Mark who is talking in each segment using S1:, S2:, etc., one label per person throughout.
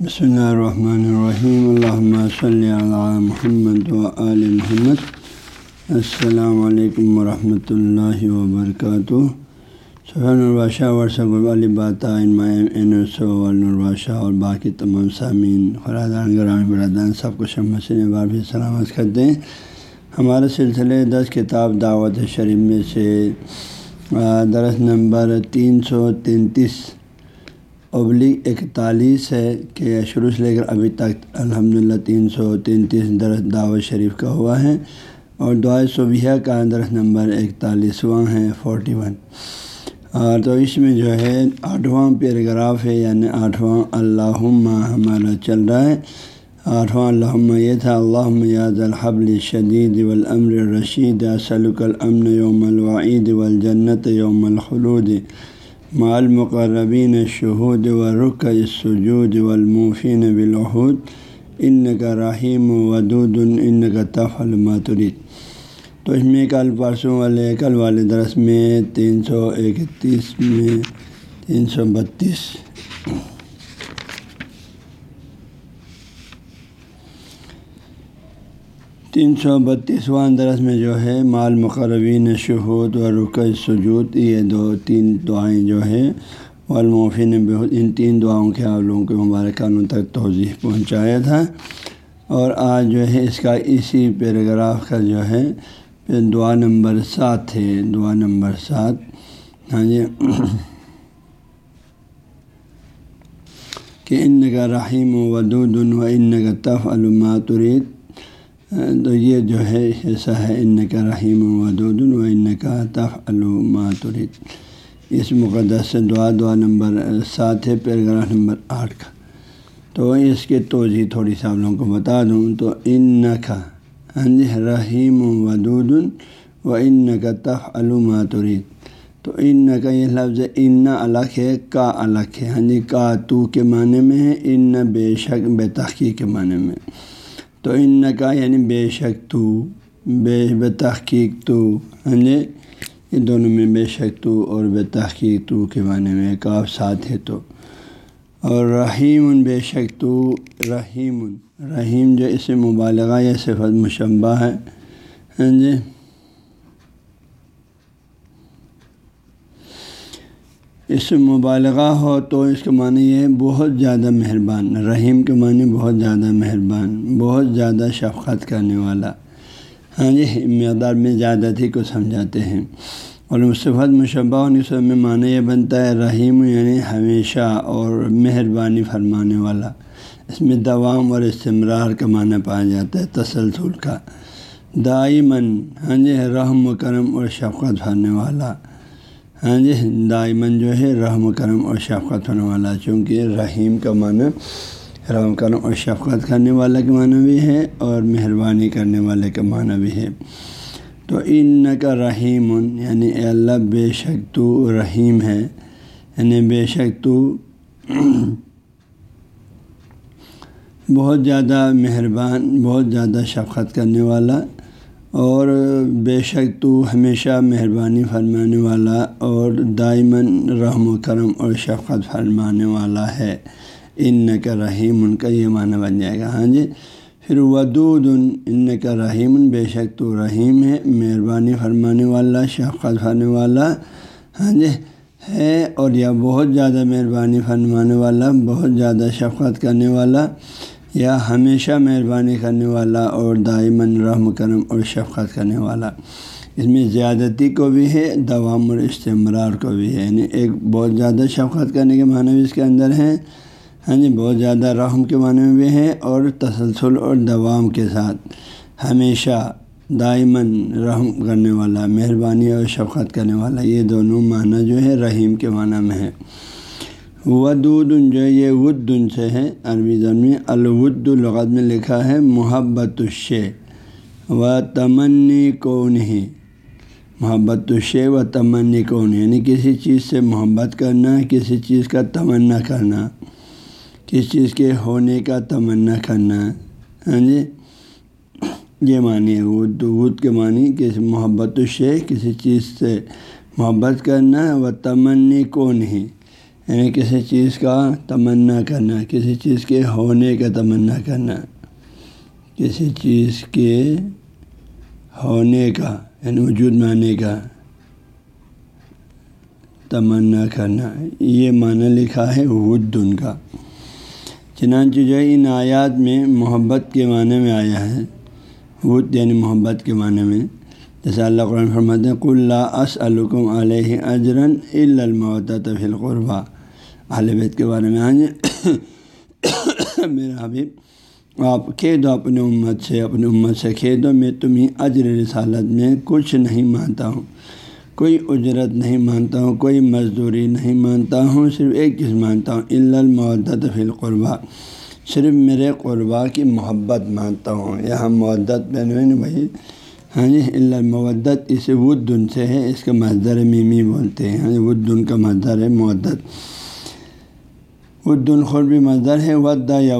S1: بسم اللہ الرحمن الرحیم الحمۃ صلی علی محمد و علیہ محمد السلام علیکم ورحمۃ اللہ وبرکاتہ سہن البادشاہ ورثہ البادشاہ اور باقی تمام سامعین خرادان گرام برادان سب کو شمسن بار بھی سلامت کرتے ہیں ہمارے سلسلے دس کتاب دعوت شریف میں سے درس نمبر تین سو تینتیس ابلیغ اکتالیس ہے کہ شروع سے لے کر ابھی تک الحمد للہ تین سو تینتیس درس دعوت شریف کا ہوا ہے اور دعائے صبح کا درس نمبر اکتالیسواں ہے، فورٹی ون۔ اور تو اس میں جو ہے آٹھواں پیراگراف ہے یعنی آٹھواں اللہ ہمارا چل رہا ہے۔ آٹھواں اللہ یہ تھا اللہ یاد الحبل شدید والامر رشید سلک الامن یوم الوعید والجنت یوم الخلود۔ مال مقربین شہود و رخ سجود والموفین بالعہود ان کا رحیم ودود ان کا تف الماترید تو اس میں کل پرسوں والے، کل والے درس میں تین سو اکتیس میں تین سو بتیس تین سو بتیسواں درس میں جو ہے، مال مقربین، شہود و رک سجود، یہ دو، تین دعائیں جو ہے والموفین بہت، ان تین دعاؤں کے آپ لوگوں کے مبارکانوں تک توضیح پہنچایا تھا۔ اور آج جو ہے، اس کا اسی پیراگراف کا جو ہے، دعا نمبر سات ہے۔ دعا نمبر سات۔ ہاں جی۔ کہ ان کا رحیم و ودود و ان کا تف علوماترید تو یہ جو ہے، ایسا ہے ان کا رحیم ودود و ان کا طف علوماترد اس مقدس سے دعا دعا نمبر سات ہے، پیراگراف نمبر آٹھ کا۔ تو اس کے توضیع تھوڑی سا آپ لوگوں کو بتا دوں۔ تو ان کا ہاں جی رحیم ودود و ان کا طف علوماترد تو ان کا یہ لفظ ان الگ ہے، کا الگ ہے۔ ہاں جی کا تو کے معنی میں ہے ان بے شک، بے تحقیق کے معنی میں۔ تو ان کا یعنی بے شک تو، بے بے تحقیق تو ہاں جی یہ دونوں میں بے شک تو اور بے تحقیق تو کے معنی میں کاف ساتھ ہے تو۔ اور رحیم بے شک تو رحیم رحیم جو اس مبالغہ یا صفت مشبہ ہے ہاں جی اس سے مبالغہ ہو تو اس کے معنی یہ بہت زیادہ مہربان، رحیم کے معنی بہت زیادہ مہربان، بہت زیادہ شفقت کرنے والا۔ ہاں جی مقدار میں زیادتی کو سمجھاتے ہیں۔ اور مصفت مشبہ ہونے سے میں معنی یہ بنتا ہے رحیم یعنی ہمیشہ اور مہربانی فرمانے والا۔ اس میں دوام اور استمرار کا معنی پایا جاتا ہے، تسلسل کا۔ دائمن ہاں جی رحم و کرم اور شفقت بھرنے والا۔ ہاں جی دائمن جو ہے رحم و کرم اور شفقت ہونے والا، چونکہ رحیم کا معنی رحم کرم اور شفقت کرنے والا کا معنی بھی ہے اور مہربانی کرنے والے کا معنی بھی ہے۔ تو ان کا رحیم یعنی اے اللہ، بے شک تو رحیم ہے۔ یعنی بے شک تو بہت زیادہ مہربان، بہت زیادہ شفقت کرنے والا اور بے شک تو ہمیشہ مہربانی فرمانے والا اور دائمن رحم و کرم اور شفقت فرمانے والا ہے۔ ان کا رحیم، ان کا یہ معنی بن جائے گا۔ ہاں جی پھر ودود ان کا رحیم، بے شک تو رحیم ہے، مہربانی فرمانے والا، شفقت فرمانے والا۔ ہاں جی ہے اور یا بہت زیادہ مہربانی فرمانے والا، بہت زیادہ شفقت کرنے والا۔ یا ہمیشہ مہربانی کرنے والا اور دائمن رحم کرم اور شفقت کرنے والا۔ اس میں زیادتی کو بھی ہے، دوام اور استمرار کو بھی ہے۔ یعنی ایک بہت زیادہ شفقت کرنے کے معنی بھی اس کے اندر ہیں۔ ہاں جی بہت زیادہ رحم کے معنی میں بھی ہے اور تسلسل اور دوام کے ساتھ۔ ہمیشہ دائمن رحم کرنے والا، مہربانی اور شفقت کرنے والا، یہ دونوں معنی جو ہے رحیم کے معنی میں ہے ودود جو یہ ودن سے ہے، عربی زبان میں الود لغت میں لکھا ہے محبت الشے و تمنی کون ہی محبت الشے و تمنی کون یعنی کسی چیز سے محبت کرنا، کسی چیز کا تمنا کرنا، کسی چیز کے ہونے کا تمنا کرنا۔ ہاں جی؟ یہ معنی ہے ود ود کے معنی، کسی محبت الشے، کسی چیز سے محبت کرنا، و تمنی کون ہی یعنی کسی چیز کا تمنا کرنا، کسی چیز کے ہونے کا تمنا کرنا، کسی چیز کے ہونے کا یعنی وجود میں آنے کا تمنا کرنا۔ یہ معنی لکھا ہے ودن کا۔ چنانچہ جو ہے، ان آیات میں محبت کے معنی میں آیا ہے۔ ود یعنی محبت کے معنی میں۔ جیسے اللہ قرآن فرماتے ہیں اللہ اسلکم علیہ اجرن المعت فی القربہ۔ اہل بیت کے بارے میں۔ ہاں جی۔ میرا حبیب، آپ کہہ دو اپنے امت سے، اپنی امت سے کہہ دو میں تمہیں اجر رسالت میں کچھ نہیں مانتا ہوں۔ کوئی اجرت نہیں مانتا ہوں، کوئی مزدوری نہیں مانتا ہوں، صرف ایک چیز مانتا ہوں المعدت فی القربہ صرف میرے قربا کی محبت مانتا ہوں۔ یہاں معدت بہن بھائی ہاں جی المودت، اسے ودن سے ہے، اس کا مزدر میمی بولتے ہیں۔ ہاں جی ودن کا مزدر ہے معدت ودن خور بھی مزدر ہے ودا یا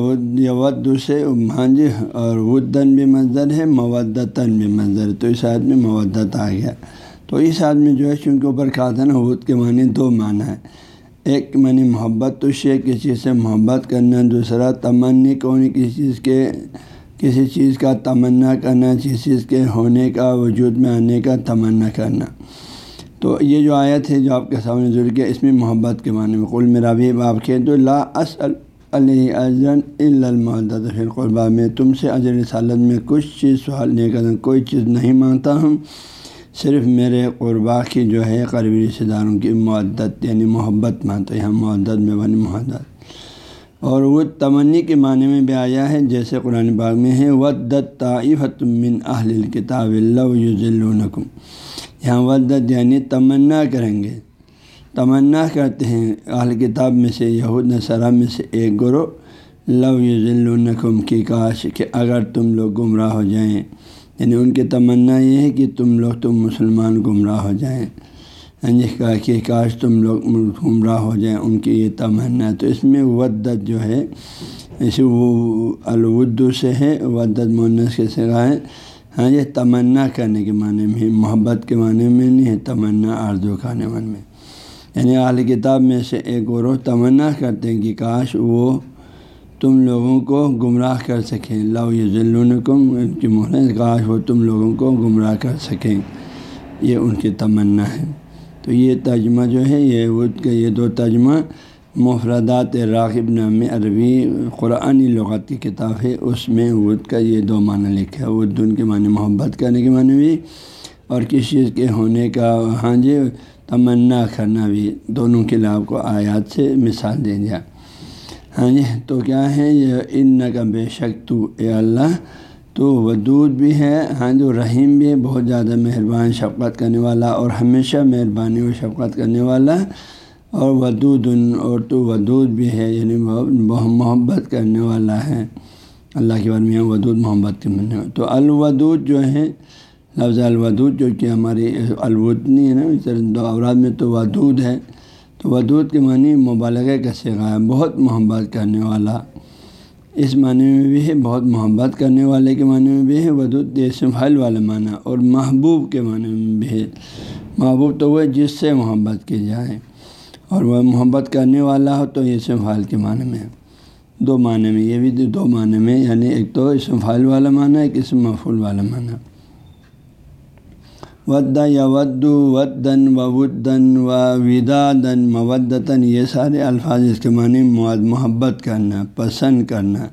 S1: ود سے ہاں جی اور ودن بھی مزدر ہے، مودتاً بھی مزدر تو اس آدمی مودت آ گیا۔ تو اس آدمی جو ہے چونکہ اوپر کہا تھا نا ود کے معنی دو معنی ہے ایک معنی محبت، تو شے کسی چیز سے محبت کرنا، دوسرا تمنی کون کسی چیز کے، کسی چیز کا تمنا کرنا، کسی چیز کے ہونے کا، وجود میں آنے کا تمنا کرنا۔ تو یہ جو آیت ہے جو آپ کے سامنے ضرور کیا اس میں محبت کے معنی میں کل میرا بھی آپ کے تو لا علیہ اجرن المحدت القربہ، میں تم سے اجر سالت میں کچھ چیز سوال نہیں کرتا، کوئی چیز نہیں مانتا ہوں، صرف میرے قربا کی جو ہے قریبی رشتے داروں کی معدت یعنی محبت مانتا یہاں معدت میں بنی محدت اور وہ تمنی کے معنی میں بھی آیا ہے، جیسے قرآن باغ میں ہے، ودت طائفت من اہل الکتاب اللہ یوزلکم یہاں ودت یعنی تمنا کریں گے۔ تمنا کرتے ہیں۔ اہل کتاب میں سے، یہود نصرہ میں سے ایک گرو لو یوزلکم کی کاش کہ اگر تم لوگ گمراہ ہو جائیں۔ یعنی ان کی تمنا یہ ہے کہ تم لوگ، تم مسلمان گمراہ ہو جائیں۔ یعنی ہاں کہا کہ کاش تم لوگ گمراہ ہو جائیں، ان کی یہ تمنا۔ تو اس میں ودت جو ہے اسے وہ الودو سے ہے، ودت مونس کے سگا ہے۔ ہاں یہ تمنا کرنے کے معنی میں، محبت کے معنی میں نہیں ہے، تمنا آرزو کھانے من میں۔ یعنی اعلی کتاب میں سے ایک گروہ تمنا کرتے ہیں کہ کاش وہ تم لوگوں کو گمراہ کر سکیں۔ لو یہ ذلون کی محرت کاش وہ تم لوگوں کو گمراہ کر سکیں۔ یہ ان کی تمنا ہے۔ تو یہ ترجمہ جو ہے، یہ ود کا یہ دو ترجمہ مفردات راغب نام عربی قرآنی لغت کی کتاب ہے، اس میں ود کا یہ دو معنی لکھا ہے ود ان کے معنی محبت کرنے کے معنی بھی اور کس چیز کے ہونے کا ہاں جی تمنا کرنا بھی، دونوں کے لاب کو آیات سے مثال دے دیا۔ ہاں جی تو کیا ہے، یہ ان کا بے شک تو، اے اللہ، تو ودود بھی ہے ہاں جو رحیم بھی ہے، بہت زیادہ مہربان شفقت کرنے والا اور ہمیشہ مہربانی و شفقت کرنے والا۔ اور ودود اور تو ودود بھی ہے یعنی بہت محبت کرنے والا ہے۔ اللہ کے بارے میں ودود محبت کے منع تو الودود جو ہے، لفظ الودود جو کہ ہماری الودنی ہے نا دو اوراد میں تو ودود ہے۔ تو ودود کے معنی مبالغہ کا سگا ہے، بہت محبت کرنے والا۔ اس معنی میں بھی ہے، بہت محبت کرنے والے کے معنی میں بھی ہے، ودود پھل والا معنی اور محبوب کے معنی میں بھی ہے۔ محبوب تو وہ جس سے محبت کی جائے۔ اور وہ محبت کرنے والا ہو تو یہ پھل کے معنی میں دو معنی میں، یہ بھی دو معنی میں یعنی ایک تو اسم پھل والا معنی، ایک اسم محفول والا معنی۔ ود یا ود ودن و ودن و ودادن مودتاً یہ سارے الفاظ اس کے معنی محبت کرنا، پسند کرنا،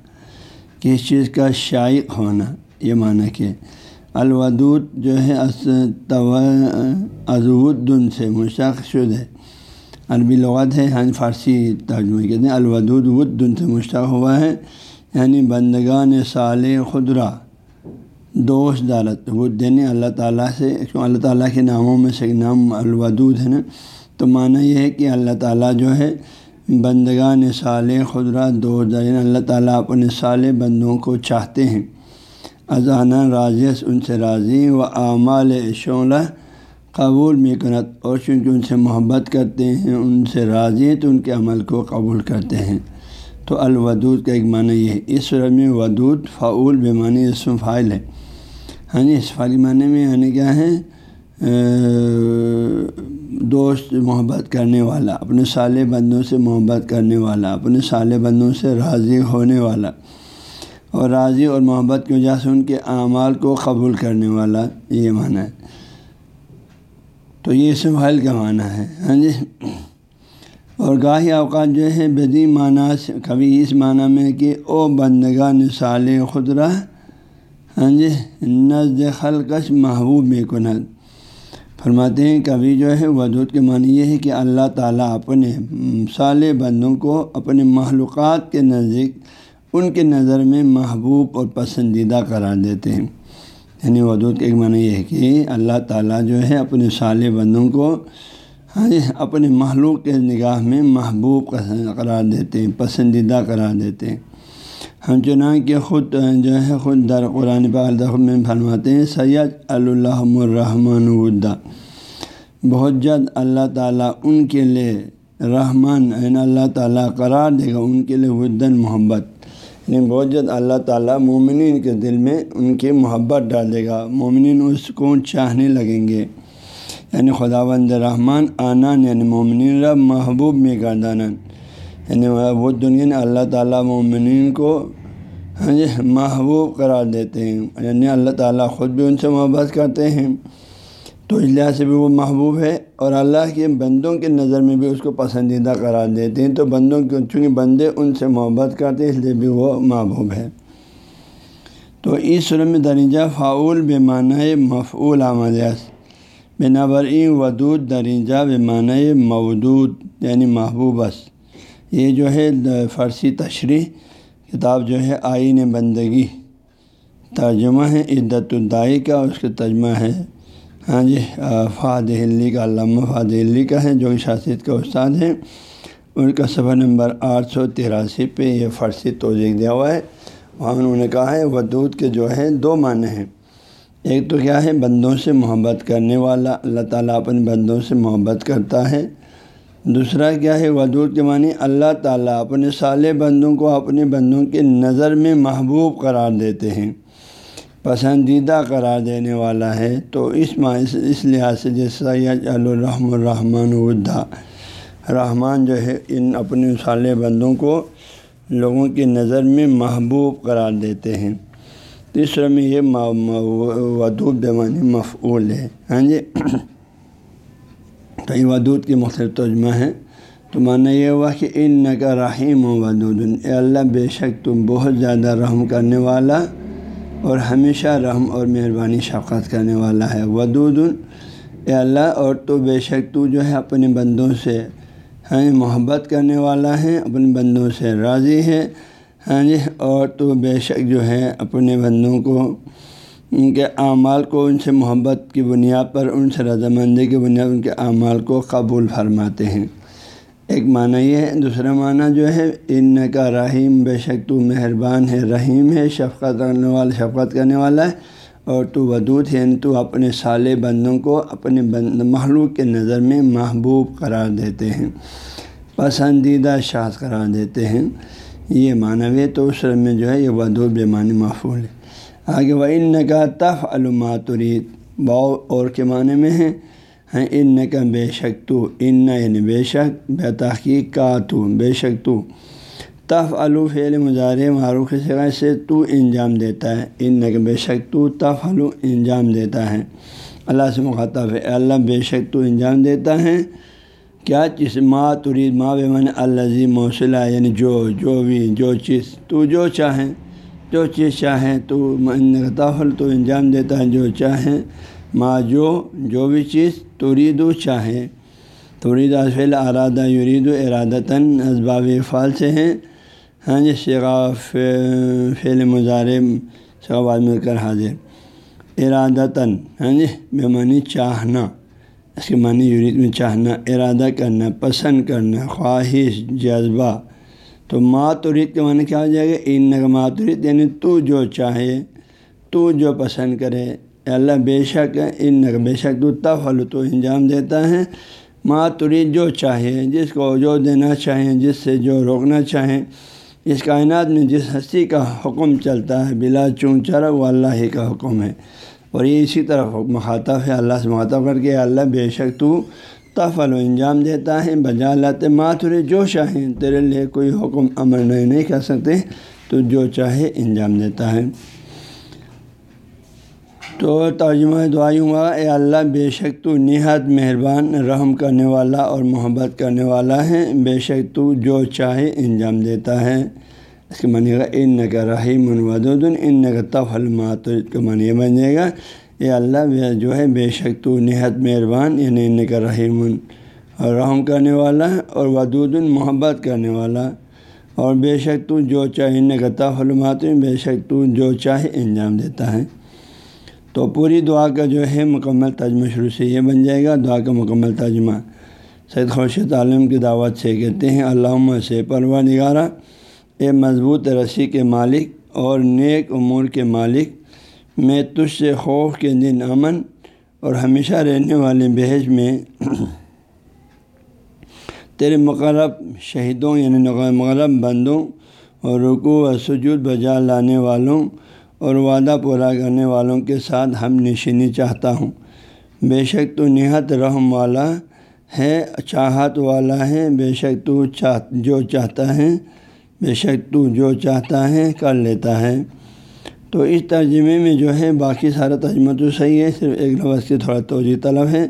S1: کس چیز کا شائق ہونا، یہ معنی کہ الودود جو ہے ازودن سے مشتق شد ہے عربی لغت ہے ہاں فارسی ترجمہ کہتے ہیں۔ الودود ودن سے مشتق ہوا ہے یعنی بندگان صال خدرہ دوست دارت وہ دینے یعنی اللہ تعالیٰ سے اللہ تعالیٰ کے ناموں میں سے نام الودود ہے نا، تو معنی یہ ہے کہ اللہ تعالیٰ جو ہے، بندگان صالح خدرہ دوست یعنی اللہ تعالیٰ اپنے صالح بندوں کو چاہتے ہیں۔ اذانہ راضیس ان سے راضی، و اعمال شعلہ قبول میکنت اور چونکہ ان سے محبت کرتے ہیں، ان سے راضی ہیں، تو ان کے عمل کو قبول کرتے ہیں۔ تو الودود کا ایک معنی یہ ہے۔ اس میں ودود فعول بے معنی اسم فائل ہے۔ ہاں جی اس فعلی معنی میں یعنی کیا ہے؟ دوست، محبت کرنے والا، اپنے سالے بندوں سے محبت کرنے والا، اپنے سالے بندوں سے راضی ہونے والا۔ اور راضی اور محبت کی وجہ سے ان کے اعمال کو قبول کرنے والا، یہ معنی ہے۔ تو یہ اسم حل کا معنی ہے۔ ہاں جی؟ اور گاہی اوقات جو ہے بدی معنی کبھی اس معنی میں کہ او بندگاہ نصال خدرہ ہاں جی؟ نزد خلقش محبوب کنت فرماتے ہیں کبھی جو ہے ودود کے معنی یہ ہے کہ اللہ تعالیٰ اپنے صالح بندوں کو اپنے معلومات کے نزدیک ان کے نظر میں محبوب اور پسندیدہ قرار دیتے ہیں۔ یعنی ودود کے ایک معنی یہ ہے کہ اللہ تعالیٰ جو ہے اپنے صالح بندوں کو ہاں جی، اپنے محلوق کے نگاہ میں محبوب قرار دیتے ہیں، پسندیدہ قرار دیتے ہیں۔ ہم چنان کہ خود جو ہے خود در قرآن پاک میں فرماتے ہیں، سید اللّہ الرحمٰن ودا۔ بہت جد اللہ تعالیٰ ان کے لیے رحمان یعنی اللہ تعالیٰ قرار دے گا، ان کے لیے ودن محبت۔ یعنی بہت جد اللہ تعالیٰ مومنین کے دل میں ان کی محبت ڈال دے گا۔ مومنین اس کو چاہنے لگیں گے۔ یعنی خدا بند رحمان آنان یعنی مومنین رب محبوب میں گردانن یعنی وہ دنیا اللہ تعالیٰ مومنین کو ہاں جی محبوب قرار دیتے ہیں۔ یعنی اللہ تعالیٰ خود بھی ان سے محبت کرتے ہیں۔ تو اس لحاظ سے بھی وہ محبوب ہے اور اللہ کے بندوں کے نظر میں بھی اس کو پسندیدہ قرار دیتے ہیں۔ تو بندوں کے چونکہ بندے ان سے محبت کرتے ہیں، اس لیے بھی وہ محبوب ہے۔ تو اس سر میں درجہ فعول بے معنی مفعول آمدیس بنا برعی ودود درجہ بے معنی مودود یعنی محبوبس یہ جو ہے، فارسی تشریح، کتاب جو ہے، آئین بندگی۔ ترجمہ ہے عدت الدائی کا اس کا ترجمہ ہے ہاں جی فہد ہلی کا علامہ فہد ہلی کا ہے، جو شاست کا استاد ہے ان کا صفحہ نمبر آٹھ سو تراسی پہ یہ فارسی توجہ دیا ہوا ہے۔ وہاں انہوں نے کہا ہے، ودود کے جو ہے دو معنی ہیں۔ ایک تو کیا ہے، بندوں سے محبت کرنے والا، اللہ تعالیٰ اپنے بندوں سے محبت کرتا ہے۔ دوسرا کیا ہے، ودود کے معنی، اللہ تعالیٰ اپنے سالے بندوں کو اپنے بندوں کے نظر میں محبوب قرار دیتے ہیں۔ پسندیدہ قرار دینے والا ہے۔ تو اس اس لحاظ سے جیسا الرحم الرحمٰن ودا رحمان جو ہے، ان اپنے سالے بندوں کو لوگوں کی نظر میں محبوب قرار دیتے ہیں۔ تیسرے میں یہ ودود معنی مفعول ہے۔ ہاں جی؟ کئی ودود کی مختلف ترجمہ ہیں۔ تو مانا یہ ہوا کہ ان کا رحیم و ودود۔ اے اللہ، بے شک تم بہت زیادہ رحم کرنے والا اور ہمیشہ رحم اور مہربانی شفقت کرنے والا ہے۔ ودود، اے اللہ، اور تو بے شک تو جو ہے اپنے بندوں سے ہاں محبت کرنے والا ہے، اپنے بندوں سے راضی ہے ہاں جی اور تو بے شک جو ہے اپنے بندوں کو، ان کے اعمال کو، ان سے محبت کی بنیاد پر، ان سے رضامندی کی بنیاد ان کے اعمال کو قبول فرماتے ہیں۔ ایک معنی یہ ہے، دوسرا معنی جو ہے ان کا رحیم، بے شک تو مہربان ہے، رحیم ہے، شفقت کرنے والا، شفقت کرنے والا ہے، اور تو ودود ہے یعنی تو اپنے سالے بندوں کو اپنے بند محلوق کے نظر میں محبوب قرار دیتے ہیں، پسندیدہ شاذ قرار دیتے ہیں۔ یہ معنی تو اس میں جو ہے، یہ ودود بے معنی محفول ہے۔ آگے وہ ان کا تف علوماترید باؤ اور کے معنی میں ہیں ہیں ان کا بے شک تو ان یعنی بے شک، بے تحقیق کا تو، بے شک تو۔ تف علو فعل مظاہر معروف سگا سے تو انجام دیتا ہے۔ ان کا بے شک تو تف علو انجام دیتا ہے۔ اللہ سے مخاطب ہے، اللہ بے شک تو انجام دیتا ہے۔ کیا چیز ماں ترید ماں بے من الزی موصلہ یعنی جو جو بھی، جو چیز تو جو چاہیں، جو چیز چاہیں تو تافل تو انجام دیتا ہے، جو چاہیں۔ ماں جو جو بھی چیز توریدو چاہیں تورید فعل ارادہ یرید و ارادتاً اسباب فال سے ہیں ہاں جی شگا فعل مظاہر بعد مل کر حاضر۔ ارادتاً ہاں جی بے معنی چاہنا۔ اس کے معنی یرید میں چاہنا، ارادہ کرنا، پسند کرنا، خواہش، جذبہ۔ تو ماترید کے معنی کیا ہو جائے گا؟ ان ماترید یعنی تو جو چاہے، تو جو پسند کرے۔ اللہ بے شک ان بے شک تو تفل تو انجام دیتا ہے۔ ماترید جو چاہے، جس کو جو دینا چاہیں جس سے جو روکنا چاہیں اس کائنات میں جس ہستی کا حکم چلتا ہے، بلا چون چرا، وہ اللہ ہی کا حکم ہے۔ اور یہ اسی طرح مخاطب ہے۔ اللہ سے مخاطب کر کے اللہ بے شک تو تفل و انجام دیتا ہے۔ بجا لاتے ماتھرے جو چاہیں تیرے لیے کوئی حکم عمل نہیں نہیں کر سکتے۔ تو جو چاہے، انجام دیتا ہے۔ تو ترجمہ دعائی ہوا، اے اللہ، بے شک تو نہایت مہربان، رحم کرنے والا اور محبت کرنے والا ہے۔ بے شک تو جو چاہے انجام دیتا ہے۔ اس کے منی گا ان کا رحیم ودود ان کا تفل مات کا منی بن جائے گا۔ اے اللہ جو ہے، بے شک تو نہایت مہربان یعنی ان کا رحیم اور رحم کرنے والا اور ودود، محبت کرنے والا۔ اور بے شک تو جو چاہے ان کا تفل مات، بے شک تو جو چاہے انجام دیتا ہے۔ تو پوری دعا کا جو ہے مکمل ترجمہ شروع سے یہ بن جائے گا، دعا کا مکمل ترجمہ۔ سید خورشید عالم کی دعوت سے کہتے ہیں علامہ سے پروا نگارہ اے مضبوط رسی کے مالک اور نیک امور کے مالک، میں تجھ سے خوف کے دن امن اور ہمیشہ رہنے والے بحث میں تیرے مقرب شہیدوں یعنی مغرب بندوں اور رکو و سجود بجا لانے والوں اور وعدہ پورا کرنے والوں کے ساتھ ہم نشینی چاہتا ہوں۔ بے شک تو نہایت رحم والا ہے، چاہت والا ہے۔ بے شک تو چاہ، جو چاہتا ہے، بے شک تو جو چاہتا ہے کر لیتا ہے۔ تو اس ترجمے میں جو ہے، باقی سارا ترجمہ تو صحیح ہے، صرف ایک لفظ کی تھوڑا توجہ طلب ہے۔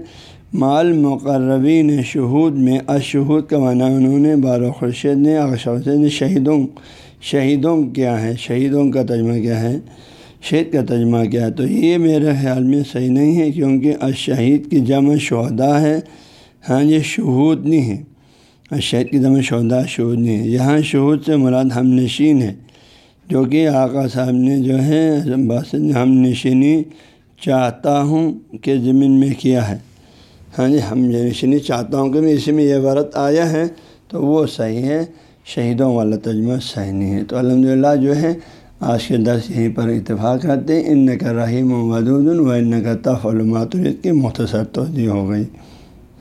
S1: مال مقربین شہود میں اشہود کا معنی انہوں نے بارہ خورشید نے نے شہیدوں شہیدوں کیا ہے؟ شہیدوں کا ترجمہ کیا ہے؟ شہید کا ترجمہ کیا ہے؟ تو یہ میرے خیال میں صحیح نہیں ہے کیونکہ اشہید کی جمع شہدا ہے۔ ہاں یہ شہود نہیں ہے۔ شہید کی جمع شہدا شہود نہیں ہے۔ یہاں شہود سے مراد ہم نشین ہے۔ جو کہ آقا صاحب نے جو ہے ہم نشینی چاہتا ہوں کہ زمین میں کیا ہے۔ ہاں جی ہم نشینی چاہتا ہوں کہ اسی میں یہ ورت آیا ہے تو وہ صحیح ہے۔ شہیدوں والا ترجمہ صحیح نہیں ہے۔ تو الحمد جو ہے، آج کے درس یہیں پر اتفاق کرتے ہیں۔ ان کا رحیم و ودود و ان کا تف علمات کی مختصر توجہ ہو گئی۔